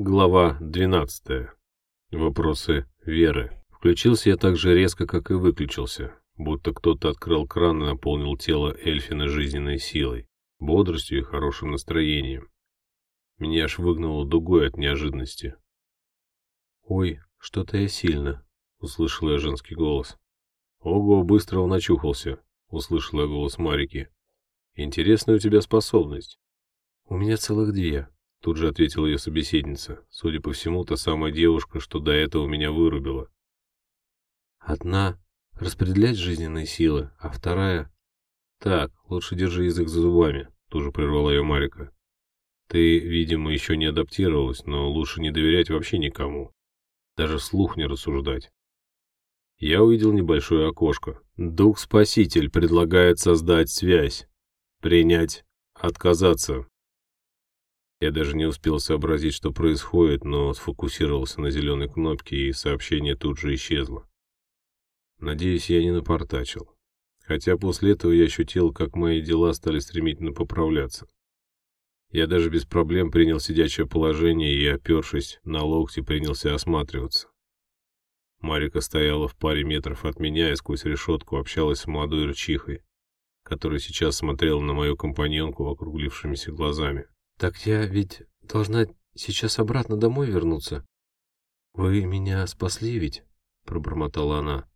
Глава 12. Вопросы веры. Включился я так же резко, как и выключился, будто кто-то открыл кран и наполнил тело Эльфина жизненной силой, бодростью и хорошим настроением. Меня аж выгнало дугой от неожиданности. «Ой, что-то я сильно», — услышал я женский голос. «Ого, быстро он очухался», — услышал я голос Марики. «Интересная у тебя способность». «У меня целых две», Тут же ответила ее собеседница. Судя по всему, та самая девушка, что до этого меня вырубила. Одна — распределять жизненные силы, а вторая... Так, лучше держи язык за зубами, тоже прервала ее Марика. Ты, видимо, еще не адаптировалась, но лучше не доверять вообще никому. Даже вслух не рассуждать. Я увидел небольшое окошко. Дух-спаситель предлагает создать связь. Принять. Отказаться. Я даже не успел сообразить, что происходит, но сфокусировался на зеленой кнопке, и сообщение тут же исчезло. Надеюсь, я не напортачил. Хотя после этого я ощутил, как мои дела стали стремительно поправляться. Я даже без проблем принял сидячее положение и, опершись на локти, принялся осматриваться. Марика стояла в паре метров от меня и сквозь решетку общалась с молодой рычихой, которая сейчас смотрела на мою компаньонку округлившимися глазами. «Так я ведь должна сейчас обратно домой вернуться?» «Вы меня спасли ведь?» — пробормотала она.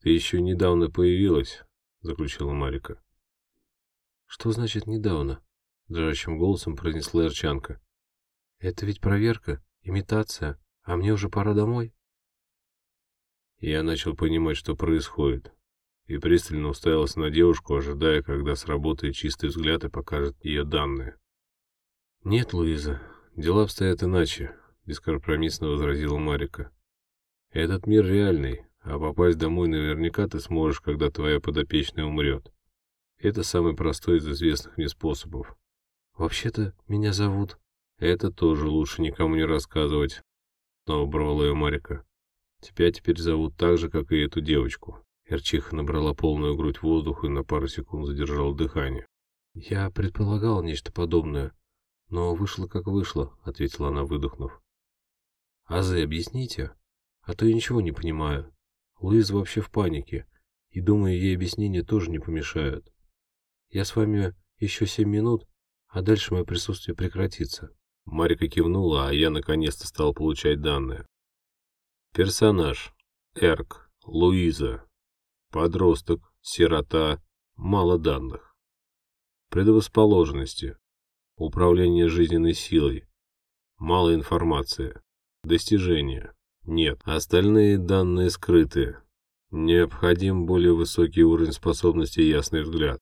«Ты еще недавно появилась», — заключила Марика. «Что значит недавно?» — дрожащим голосом произнесла Эрчанка. «Это ведь проверка, имитация, а мне уже пора домой?» Я начал понимать, что происходит, и пристально уставился на девушку, ожидая, когда сработает чистый взгляд и покажет ее данные. «Нет, Луиза, дела обстоят иначе», — бескомпромиссно возразила Марика. «Этот мир реальный, а попасть домой наверняка ты сможешь, когда твоя подопечная умрет. Это самый простой из известных мне способов». «Вообще-то меня зовут...» «Это тоже лучше никому не рассказывать», — снова оборвала ее Марика. «Тебя теперь зовут так же, как и эту девочку». Эрчиха набрала полную грудь воздуха и на пару секунд задержала дыхание. «Я предполагал нечто подобное», «Но вышло как вышло», — ответила она, выдохнув. «Азе, объясните? А то я ничего не понимаю. Луиза вообще в панике, и, думаю, ей объяснения тоже не помешают. Я с вами еще семь минут, а дальше мое присутствие прекратится». Марика кивнула, а я наконец-то стал получать данные. Персонаж. Эрк. Луиза. Подросток. Сирота. Мало данных. Предрасположенности. Управление жизненной силой. Мало информации. Достижения. Нет. Остальные данные скрыты. Необходим более высокий уровень способности и ясный взгляд.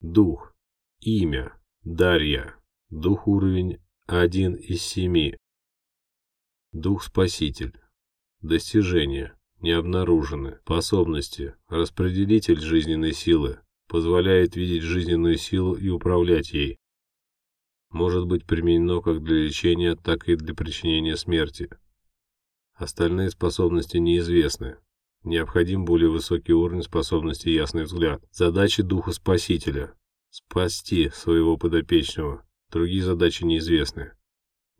Дух. Имя. Дарья. Дух уровень 1 из 7. Дух-спаситель. Достижения. Не обнаружены. Способности. Распределитель жизненной силы. Позволяет видеть жизненную силу и управлять ей может быть применено как для лечения, так и для причинения смерти. Остальные способности неизвестны. Необходим более высокий уровень способности ясный взгляд. Задачи Духа Спасителя – спасти своего подопечного. Другие задачи неизвестны.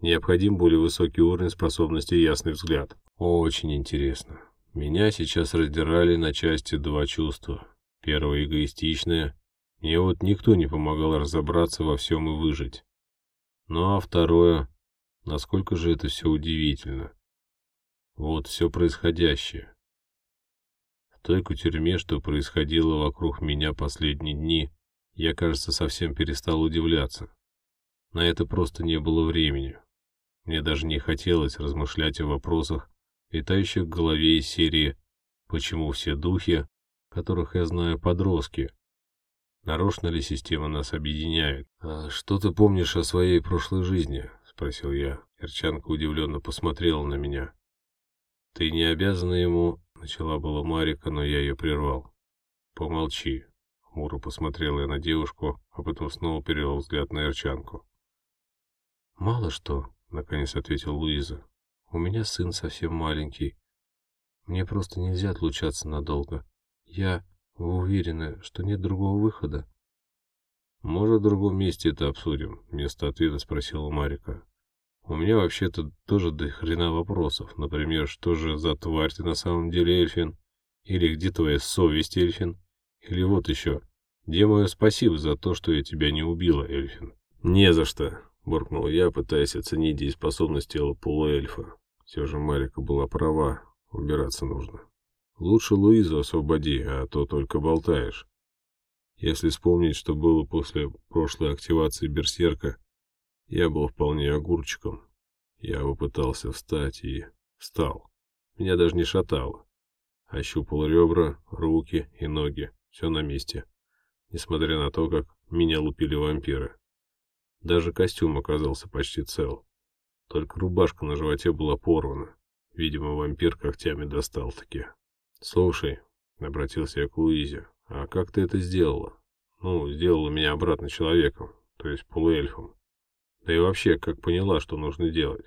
Необходим более высокий уровень способности ясный взгляд. Очень интересно. Меня сейчас раздирали на части два чувства. Первое – эгоистичное. Мне вот никто не помогал разобраться во всем и выжить. Ну а второе, насколько же это все удивительно. Вот все происходящее. В той кутерьме, что происходило вокруг меня последние дни, я, кажется, совсем перестал удивляться. На это просто не было времени. Мне даже не хотелось размышлять о вопросах, витающих в голове из серии «Почему все духи, которых я знаю, подростки?» Нарочно ли система нас объединяет? А что ты помнишь о своей прошлой жизни? Спросил я. Эрчанка удивленно посмотрела на меня. Ты не обязана ему... Начала была Марика, но я ее прервал. Помолчи. Хмуро посмотрела я на девушку, а потом снова перевел взгляд на Эрчанку. «Мало что», — наконец ответил Луиза. «У меня сын совсем маленький. Мне просто нельзя отлучаться надолго. Я вы уверены, что нет другого выхода? Может, в другом месте это обсудим? Вместо ответа спросила Марика. У меня вообще-то тоже до хрена вопросов. Например, что же за тварь ты на самом деле, Эльфин? Или где твоя совесть, Эльфин? Или вот еще. Где мое спасибо за то, что я тебя не убила, Эльфин? Не за что, буркнул я, пытаясь оценить дееспособность тела полуэльфа. Все же Марика была права, убираться нужно. Лучше Луизу освободи, а то только болтаешь. Если вспомнить, что было после прошлой активации берсерка, я был вполне огурчиком. Я попытался встать и встал. Меня даже не шатало. Ощупал ребра, руки и ноги. Все на месте. Несмотря на то, как меня лупили вампиры. Даже костюм оказался почти цел. Только рубашка на животе была порвана. Видимо, вампир когтями достал-таки. «Слушай», — обратился я к Луизе, — «а как ты это сделала?» «Ну, сделала меня обратно человеком, то есть полуэльфом. Да и вообще, как поняла, что нужно делать?»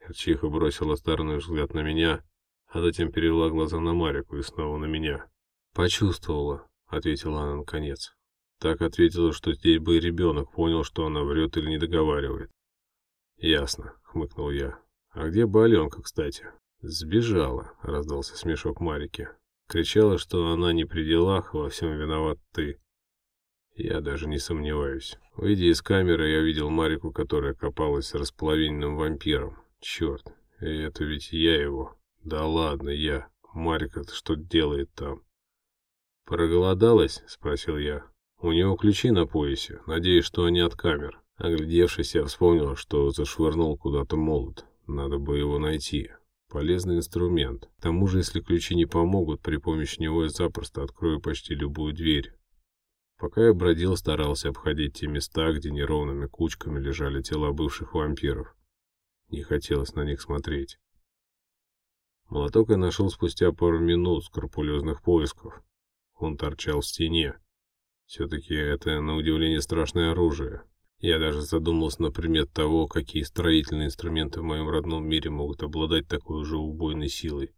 Эрчиха бросила старный взгляд на меня, а затем перевела глаза на Марику и снова на меня. «Почувствовала», — ответила она наконец. Так ответила, что здесь бы и ребенок понял, что она врет или не договаривает. «Ясно», — хмыкнул я. «А где бы Аленка, кстати?» «Сбежала», — раздался смешок Марики. Кричала, что она не при делах, во всем виноват ты. Я даже не сомневаюсь. Выйдя из камеры, я видел Марику, которая копалась с располовиненным вампиром. Черт, это ведь я его. Да ладно, я. Марика-то что делает там? Проголодалась? Спросил я. У него ключи на поясе. Надеюсь, что они от камер. Оглядевшись, я вспомнил, что зашвырнул куда-то молот. Надо бы его найти. Полезный инструмент. К тому же, если ключи не помогут, при помощи него я запросто открою почти любую дверь. Пока я бродил, старался обходить те места, где неровными кучками лежали тела бывших вампиров. Не хотелось на них смотреть. Молоток я нашел спустя пару минут скрупулезных поисков. Он торчал в стене. Все-таки это, на удивление, страшное оружие. Я даже задумался на предмет того, какие строительные инструменты в моем родном мире могут обладать такой же убойной силой.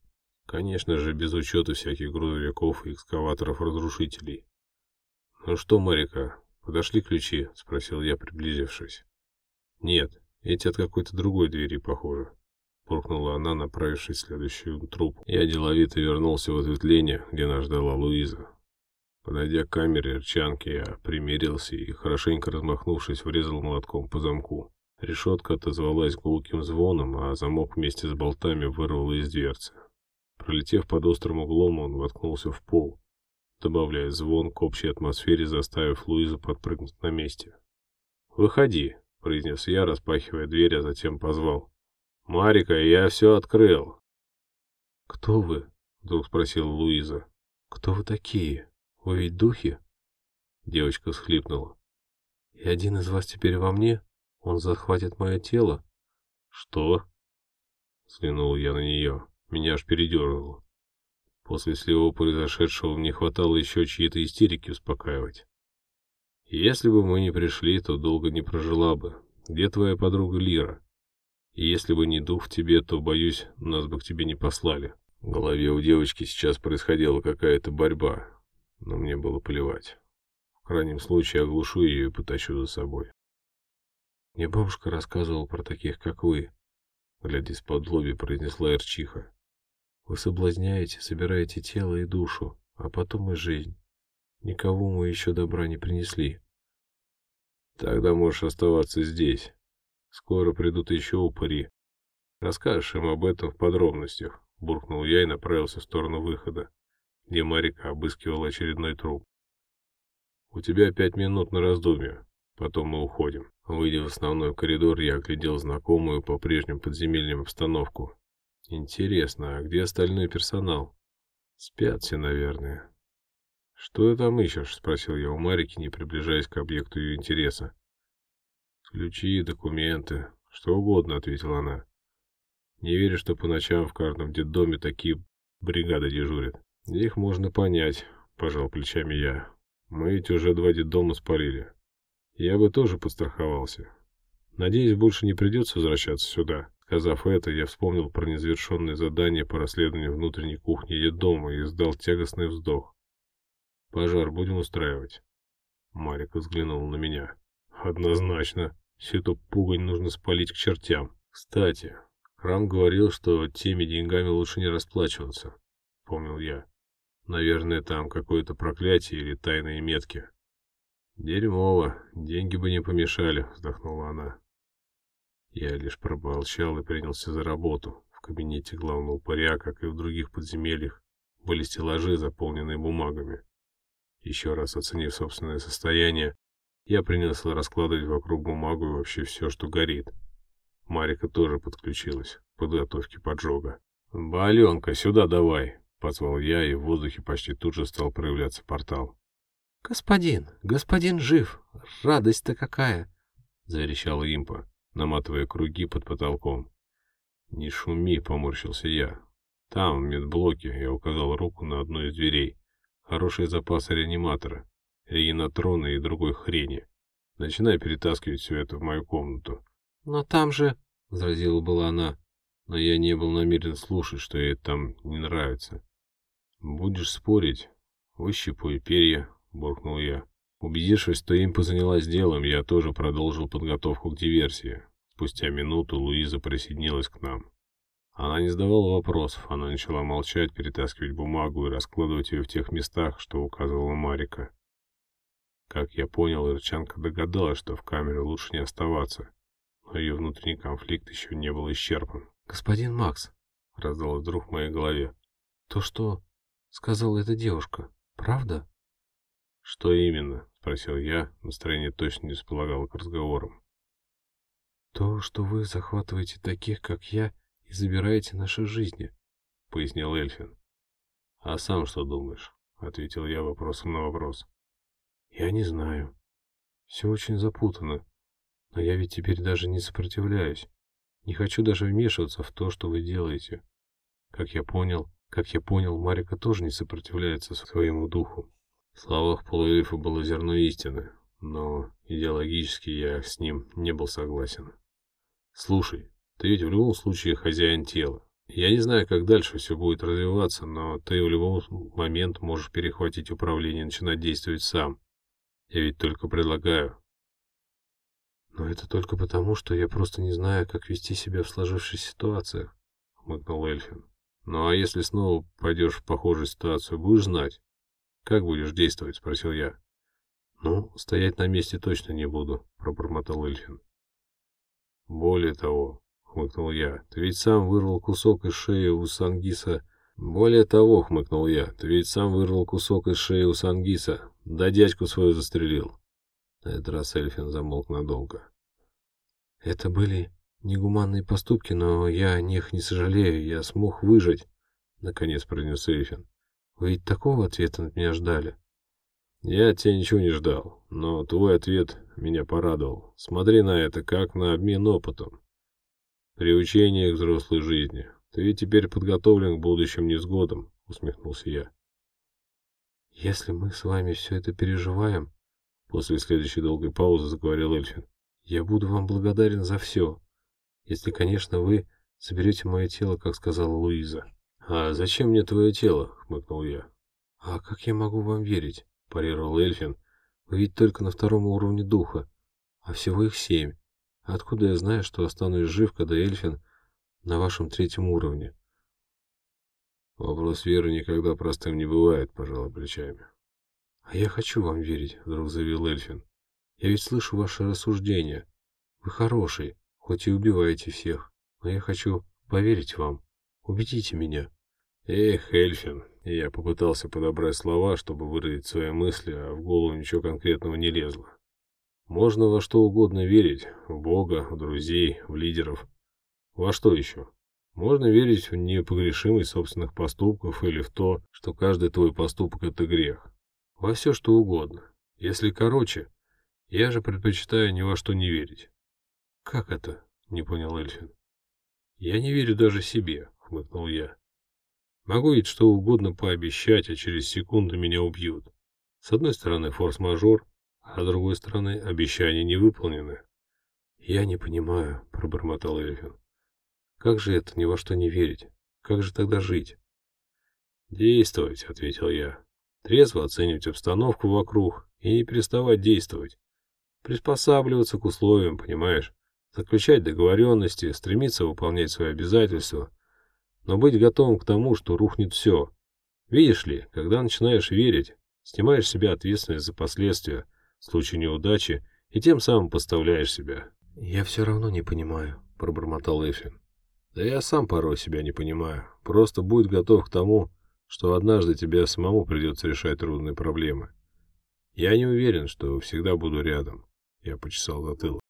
Конечно же, без учета всяких грузовиков и экскаваторов-разрушителей. «Ну что, Марика, подошли ключи?» — спросил я, приблизившись. «Нет, эти от какой-то другой двери, похоже» буркнула она, направившись в следующую трубку. Я деловито вернулся в ответвление, где нас ждала Луиза. Подойдя к камере рчанки, я примерился и, хорошенько размахнувшись, врезал молотком по замку. Решетка отозвалась гулким звоном, а замок вместе с болтами вырвало из дверцы. Пролетев под острым углом, он воткнулся в пол, добавляя звон к общей атмосфере, заставив Луизу подпрыгнуть на месте. «Выходи», — произнес я, распахивая дверь, а затем позвал. «Марика, я все открыл». «Кто вы?» — вдруг спросила Луиза. «Кто вы такие? Вы ведь духи?» Девочка всхлипнула. «И один из вас теперь во мне? Он захватит мое тело?» «Что?» Взглянул я на нее. Меня аж передернуло. После всего произошедшего мне хватало еще чьи-то истерики успокаивать. Если бы мы не пришли, то долго не прожила бы. Где твоя подруга Лира? И если бы не дух в тебе, то, боюсь, нас бы к тебе не послали. В голове у девочки сейчас происходила какая-то борьба, но мне было плевать. В крайнем случае оглушу ее и потащу за собой. Мне бабушка рассказывала про таких, как вы, глядя из-под лоби, произнесла Эрчиха. Вы соблазняете, собираете тело и душу, а потом и жизнь. Никого мы еще добра не принесли. Тогда можешь оставаться здесь. Скоро придут еще упыри. Расскажешь им об этом в подробностях, буркнул я и направился в сторону выхода, где Марика обыскивала очередной труп. У тебя пять минут на раздумье, потом мы уходим. Выйдя в основной коридор, я оглядел знакомую по прежним подземельям обстановку. Интересно, а где остальной персонал? Спят все, наверное. Что ты там ищешь? Спросил я у Марики, не приближаясь к объекту ее интереса. «Ключи, документы, что угодно», — ответила она. «Не верю, что по ночам в каждом детдоме такие бригады дежурят». «Их можно понять», — пожал плечами я. «Мы ведь уже два детдома спалили. Я бы тоже подстраховался. Надеюсь, больше не придется возвращаться сюда». Сказав это, я вспомнил про незавершенное задание по расследованию внутренней кухни детдома и издал тягостный вздох. «Пожар будем устраивать?» Марика взглянула на меня. «Однозначно», Всю эту пугань нужно спалить к чертям. Кстати, Храм говорил, что теми деньгами лучше не расплачиваться, помнил я. Наверное, там какое-то проклятие или тайные метки. Дерьмово, деньги бы не помешали, вздохнула она. Я лишь промолчал и принялся за работу. В кабинете главного упыря, как и в других подземельях, были стеллажи, заполненные бумагами. Еще раз оценив собственное состояние, я принялся раскладывать вокруг бумагу и вообще все, что горит. Марика тоже подключилась к подготовке поджога. «Баленка, сюда давай!» — позвал я, и в воздухе почти тут же стал проявляться портал. «Господин, господин жив! Радость-то какая!» — заверещала импа, наматывая круги под потолком. «Не шуми!» — поморщился я. «Там, в медблоке, я указал руку на одну из дверей. Хороший запас реаниматора, регенатрона и другой хрени. Начинай перетаскивать все это в мою комнату». «Но там же...» — возразила была она. Но я не был намерен слушать, что ей там не нравится. «Будешь спорить? Выщипай перья, — буркнул я. Убедившись, что импа занялась делом, я тоже продолжил подготовку к диверсии. Спустя минуту Луиза присоединилась к нам. Она не задавала вопросов, она начала молчать, перетаскивать бумагу и раскладывать ее в тех местах, что указывала Марика. Как я понял, Ирчанка догадалась, что в камере лучше не оставаться, но ее внутренний конфликт еще не был исчерпан. «Господин Макс», — раздалось вдруг в моей голове, — «то, что сказала эта девушка, правда?» «Что именно?» — спросил я. Настроение точно не располагало к разговорам. «То, что вы захватываете таких, как я, и забираете наши жизни», — пояснил Эльфин. «А сам что думаешь?» — ответил я вопросом на вопрос. «Я не знаю. Все очень запутано. Но я ведь теперь даже не сопротивляюсь. Не хочу даже вмешиваться в то, что вы делаете. Как я понял, как я понял, Марика тоже не сопротивляется своему духу. В словах полуэльфа было зерно истины, но идеологически я с ним не был согласен. Слушай, ты ведь в любом случае хозяин тела. Я не знаю, как дальше все будет развиваться, но ты в любом момент можешь перехватить управление и начинать действовать сам. Я ведь только предлагаю. Но это только потому, что я просто не знаю, как вести себя в сложившейся ситуациях, хмыкнул Эльфин. Ну а если снова пойдешь в похожую ситуацию, будешь знать? «Как будешь действовать?» — спросил я. «Ну, стоять на месте точно не буду», — пробормотал Эльфин. «Более того», — хмыкнул я, — «ты ведь сам вырвал кусок из шеи у Сангиса...» «Более того», — хмыкнул я, — «ты ведь сам вырвал кусок из шеи у Сангиса, да дядьку свою застрелил». На этот раз Эльфин замолк надолго. «Это были негуманные поступки, но я о них не сожалею, я смог выжить», — наконец произнес Эльфин. Вы ведь такого ответа от меня ждали? Я от тебя ничего не ждал, но твой ответ меня порадовал. Смотри на это как на обмен опытом. Приучение к взрослой жизни. Ты ведь теперь подготовлен к будущим невзгодам, усмехнулся я. Если мы с вами все это переживаем, после следующей долгой паузы заговорил Эльфин, я буду вам благодарен за все, если, конечно, вы соберете мое тело, как сказала Луиза. «А зачем мне твое тело?» — хмыкнул я. «А как я могу вам верить?» — парировал Эльфин. «Вы ведь только на втором уровне духа, а всего их семь. Откуда я знаю, что останусь жив, когда Эльфин на вашем третьем уровне?» «Вопрос веры никогда простым не бывает», — пожалуй плечами. «А я хочу вам верить», — вдруг заявил Эльфин. «Я ведь слышу ваши рассуждения. Вы хороший, хоть и убиваете всех, но я хочу поверить вам. Убедите меня». Эх, Эльфин, я попытался подобрать слова, чтобы выразить свои мысли, а в голову ничего конкретного не лезло. Можно во что угодно верить, в Бога, в друзей, в лидеров. Во что еще? Можно верить в непогрешимость собственных поступков или в то, что каждый твой поступок – это грех. Во все что угодно. Если короче, я же предпочитаю ни во что не верить. «Как это?» – не понял Эльфин. «Я не верю даже себе», хмыкнул я. Могу ведь что угодно пообещать, а через секунду меня убьют. С одной стороны форс-мажор, а с другой стороны обещания не выполнены. Я не понимаю, пробормотал Эльфин. Как же это ни во что не верить? Как же тогда жить? Действовать, ответил я. Трезво оценивать обстановку вокруг и не переставать действовать. Приспосабливаться к условиям, понимаешь? Заключать договоренности, стремиться выполнять свои обязательства, но быть готовым к тому, что рухнет все. Видишь ли, когда начинаешь верить, снимаешь с себя ответственность за последствия в случае неудачи и тем самым поставляешь себя. «Я все равно не понимаю», — пробормотал Эфин. «Да я сам порой себя не понимаю. Просто будь готов к тому, что однажды тебе самому придется решать трудные проблемы. Я не уверен, что всегда буду рядом. Я почесал затылок.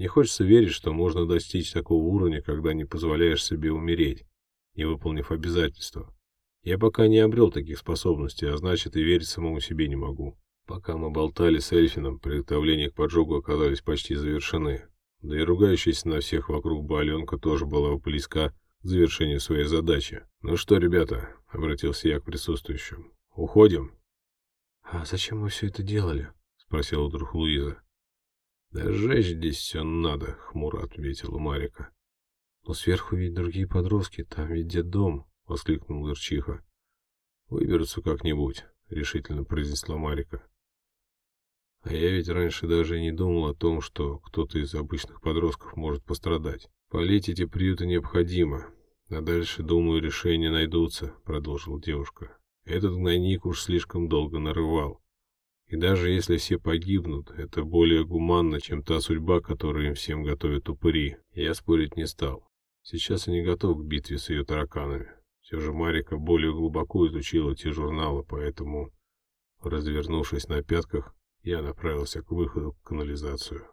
Не хочется верить, что можно достичь такого уровня, когда не позволяешь себе умереть, не выполнив обязательства. Я пока не обрел таких способностей, а значит и верить самому себе не могу. Пока мы болтали с Эльфином, приготовления к поджогу оказались почти завершены. Да и ругающаяся на всех вокруг Баленка тоже была близка к завершению своей задачи. «Ну что, ребята?» — обратился я к присутствующим. «Уходим?» «А зачем мы все это делали?» — спросила вдруг Луиза. «Да сжечь здесь все надо», — хмуро ответила Марика. «Но сверху ведь другие подростки, там ведь дом, воскликнул Ирчиха. «Выберутся как-нибудь», — решительно произнесла Марика. А я ведь раньше даже не думал о том, что кто-то из обычных подростков может пострадать. Полить эти приюты необходимо. А дальше, думаю, решения найдутся, продолжила девушка. Этот гнойник уж слишком долго нарывал. И даже если все погибнут, это более гуманно, чем та судьба, которую им всем готовят упыри. Я спорить не стал. Сейчас я не готов к битве с ее тараканами. Все же Марика более глубоко изучила те журналы, поэтому, развернувшись на пятках, я направился к выходу в канализацию.